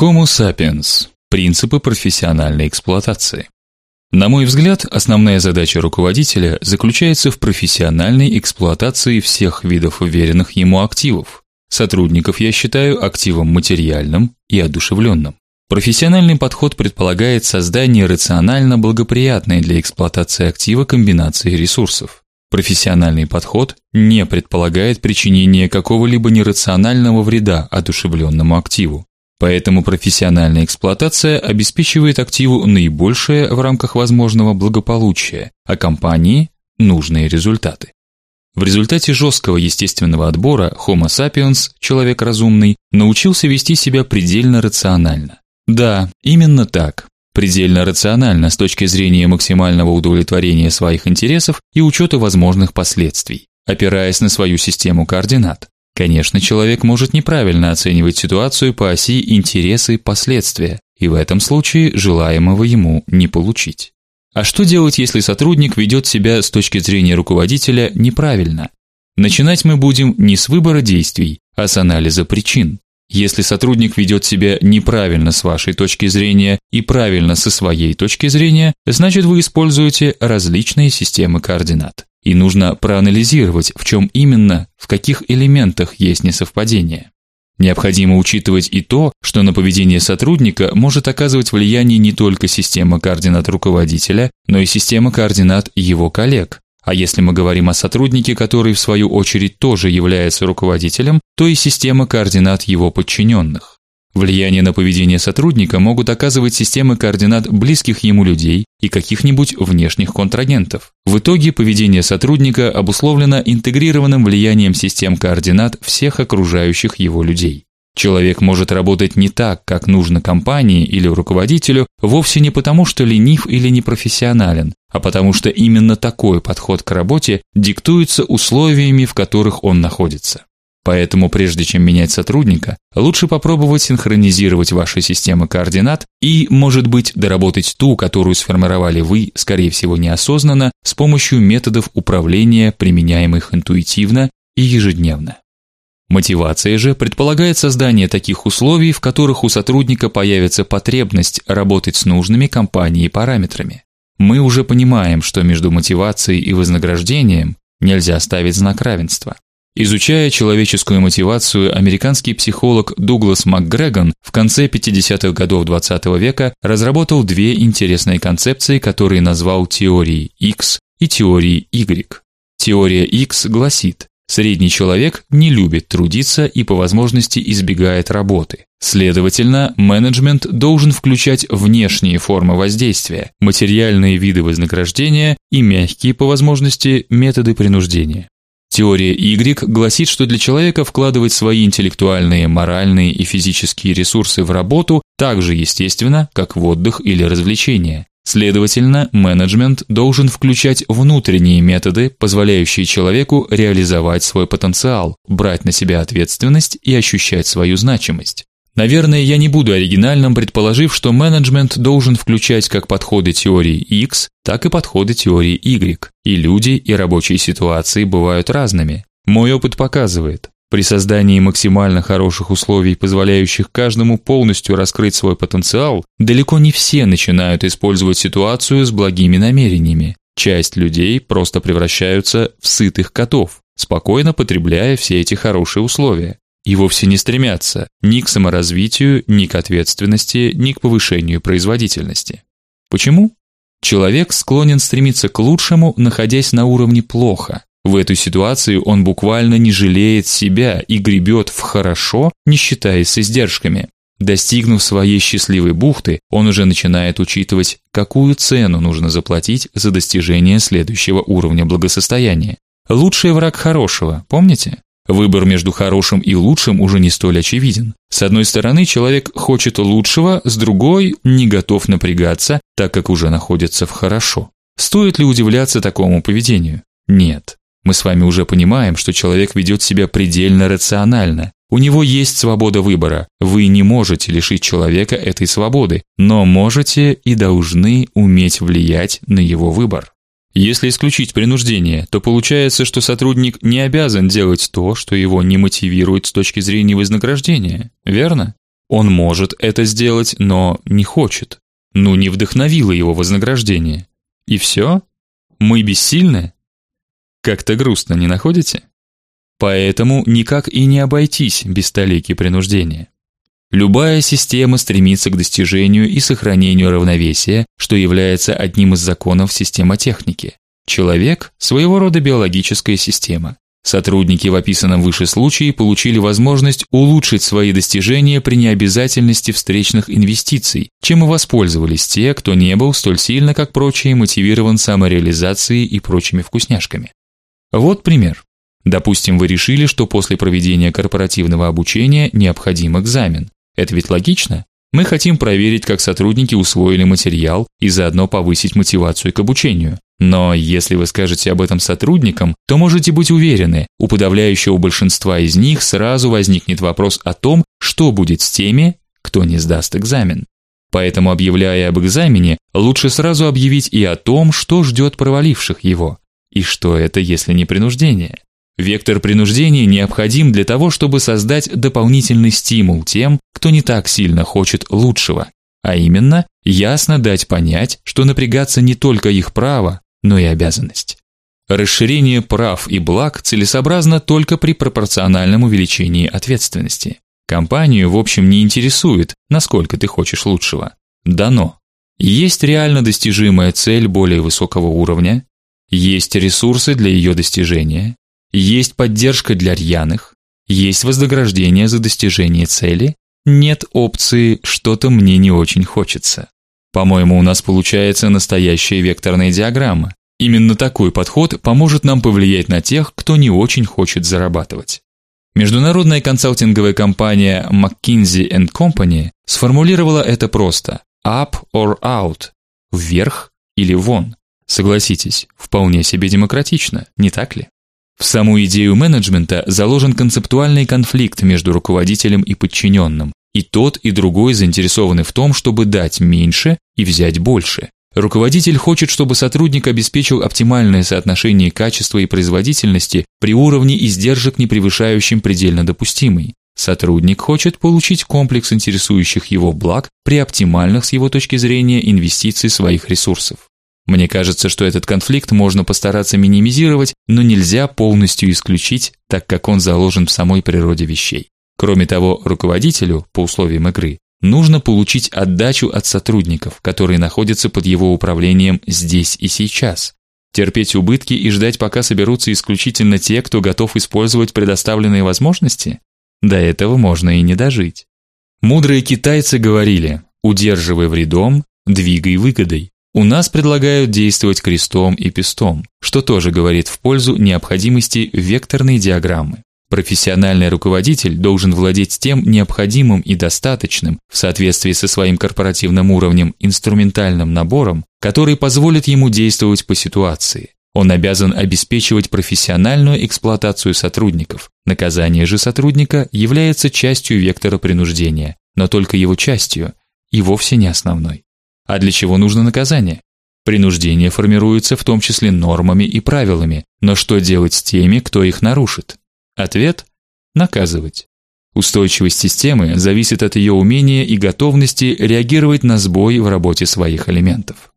Homo sapiens. Принципы профессиональной эксплуатации. На мой взгляд, основная задача руководителя заключается в профессиональной эксплуатации всех видов уверенных ему активов. Сотрудников я считаю активом материальным и одушевленным. Профессиональный подход предполагает создание рационально благоприятной для эксплуатации актива комбинации ресурсов. Профессиональный подход не предполагает причинение какого-либо нерационального вреда одушевленному активу. Поэтому профессиональная эксплуатация обеспечивает активу наибольшее в рамках возможного благополучие, а компании нужные результаты. В результате жесткого естественного отбора Homo sapiens, человек разумный, научился вести себя предельно рационально. Да, именно так. Предельно рационально с точки зрения максимального удовлетворения своих интересов и учета возможных последствий, опираясь на свою систему координат. Конечно, человек может неправильно оценивать ситуацию по оси интересы последствия, и в этом случае желаемого ему не получить. А что делать, если сотрудник ведет себя с точки зрения руководителя неправильно? Начинать мы будем не с выбора действий, а с анализа причин. Если сотрудник ведет себя неправильно с вашей точки зрения и правильно со своей точки зрения, значит вы используете различные системы координат и нужно проанализировать, в чем именно, в каких элементах есть несовпадение. Необходимо учитывать и то, что на поведение сотрудника может оказывать влияние не только система координат руководителя, но и система координат его коллег. А если мы говорим о сотруднике, который в свою очередь тоже является руководителем, то и система координат его подчиненных. Влияние на поведение сотрудника могут оказывать системы координат близких ему людей и каких-нибудь внешних контрагентов. В итоге поведение сотрудника обусловлено интегрированным влиянием систем координат всех окружающих его людей. Человек может работать не так, как нужно компании или руководителю, вовсе не потому, что ленив или непрофессионален, а потому что именно такой подход к работе диктуется условиями, в которых он находится. Поэтому прежде чем менять сотрудника, лучше попробовать синхронизировать ваши системы координат и, может быть, доработать ту, которую сформировали вы, скорее всего, неосознанно, с помощью методов управления, применяемых интуитивно и ежедневно. Мотивация же предполагает создание таких условий, в которых у сотрудника появится потребность работать с нужными компанией параметрами. Мы уже понимаем, что между мотивацией и вознаграждением нельзя ставить знак равенства. Изучая человеческую мотивацию, американский психолог Дуглас МакГрегон в конце 50-х годов XX -го века разработал две интересные концепции, которые назвал теорией X и теорией Y. Теория X гласит: средний человек не любит трудиться и по возможности избегает работы. Следовательно, менеджмент должен включать внешние формы воздействия, материальные виды вознаграждения и мягкие по возможности методы принуждения. Теория Y гласит, что для человека вкладывать свои интеллектуальные, моральные и физические ресурсы в работу так же естественно, как в отдых или развлечения. Следовательно, менеджмент должен включать внутренние методы, позволяющие человеку реализовать свой потенциал, брать на себя ответственность и ощущать свою значимость. Наверное, я не буду оригинальным, предположив, что менеджмент должен включать как подходы теории X, так и подходы теории Y. И люди, и рабочие ситуации бывают разными. Мой опыт показывает, при создании максимально хороших условий, позволяющих каждому полностью раскрыть свой потенциал, далеко не все начинают использовать ситуацию с благими намерениями. Часть людей просто превращаются в сытых котов, спокойно потребляя все эти хорошие условия и вовсе не стремятся ни к саморазвитию, ни к ответственности, ни к повышению производительности. Почему? Человек склонен стремиться к лучшему, находясь на уровне плохо. В этой ситуации он буквально не жалеет себя и гребет в хорошо, не считаясь с издержками. Достигнув своей счастливой бухты, он уже начинает учитывать, какую цену нужно заплатить за достижение следующего уровня благосостояния. Лучший враг хорошего, помните? Выбор между хорошим и лучшим уже не столь очевиден. С одной стороны, человек хочет лучшего, с другой не готов напрягаться, так как уже находится в хорошо. Стоит ли удивляться такому поведению? Нет. Мы с вами уже понимаем, что человек ведет себя предельно рационально. У него есть свобода выбора. Вы не можете лишить человека этой свободы, но можете и должны уметь влиять на его выбор. Если исключить принуждение, то получается, что сотрудник не обязан делать то, что его не мотивирует с точки зрения вознаграждения, верно? Он может это сделать, но не хочет. Ну не вдохновило его вознаграждение. И все? Мы бессильны? Как-то грустно, не находите? Поэтому никак и не обойтись без толики принуждения. Любая система стремится к достижению и сохранению равновесия, что является одним из законов системотехники. Человек своего рода биологическая система. Сотрудники в описанном выше случае получили возможность улучшить свои достижения при необязательности встречных инвестиций, чем и воспользовались те, кто не был столь сильно, как прочие, мотивирован самореализацией и прочими вкусняшками. Вот пример. Допустим, вы решили, что после проведения корпоративного обучения необходим экзамен. Это ведь логично? Мы хотим проверить, как сотрудники усвоили материал и заодно повысить мотивацию к обучению. Но если вы скажете об этом сотрудникам, то можете быть уверены, у подавляющего большинства из них сразу возникнет вопрос о том, что будет с теми, кто не сдаст экзамен. Поэтому, объявляя об экзамене, лучше сразу объявить и о том, что ждет проваливших его. И что это, если не принуждение? Вектор принуждения необходим для того, чтобы создать дополнительный стимул тем, кто не так сильно хочет лучшего, а именно ясно дать понять, что напрягаться не только их право, но и обязанность. Расширение прав и благ целесообразно только при пропорциональном увеличении ответственности. Компанию, в общем, не интересует, насколько ты хочешь лучшего. Дано. Есть реально достижимая цель более высокого уровня, есть ресурсы для ее достижения, есть поддержка для рьяных, есть вознаграждение за достижение цели, нет опции что-то мне не очень хочется. По-моему, у нас получается настоящая векторная диаграмма. Именно такой подход поможет нам повлиять на тех, кто не очень хочет зарабатывать. Международная консалтинговая компания McKinsey Company сформулировала это просто: up or out, вверх или вон. Согласитесь, вполне себе демократично, не так ли? В саму идею менеджмента заложен концептуальный конфликт между руководителем и подчиненным, и тот, и другой заинтересованы в том, чтобы дать меньше и взять больше. Руководитель хочет, чтобы сотрудник обеспечил оптимальное соотношение качества и производительности при уровне издержек, не превышающем предельно допустимый. Сотрудник хочет получить комплекс интересующих его благ при оптимальных с его точки зрения инвестиций своих ресурсов. Мне кажется, что этот конфликт можно постараться минимизировать, но нельзя полностью исключить, так как он заложен в самой природе вещей. Кроме того, руководителю по условиям игры нужно получить отдачу от сотрудников, которые находятся под его управлением здесь и сейчас. Терпеть убытки и ждать, пока соберутся исключительно те, кто готов использовать предоставленные возможности? До этого можно и не дожить. Мудрые китайцы говорили: "Удерживай вредом, двигай выгодой". У нас предлагают действовать крестом и пестом, что тоже говорит в пользу необходимости векторной диаграммы. Профессиональный руководитель должен владеть тем необходимым и достаточным в соответствии со своим корпоративным уровнем инструментальным набором, который позволит ему действовать по ситуации. Он обязан обеспечивать профессиональную эксплуатацию сотрудников. Наказание же сотрудника является частью вектора принуждения, но только его частью и вовсе не основной. А для чего нужно наказание? Принуждение формируется в том числе нормами и правилами, но что делать с теми, кто их нарушит? Ответ наказывать. Устойчивость системы зависит от ее умения и готовности реагировать на сбои в работе своих элементов.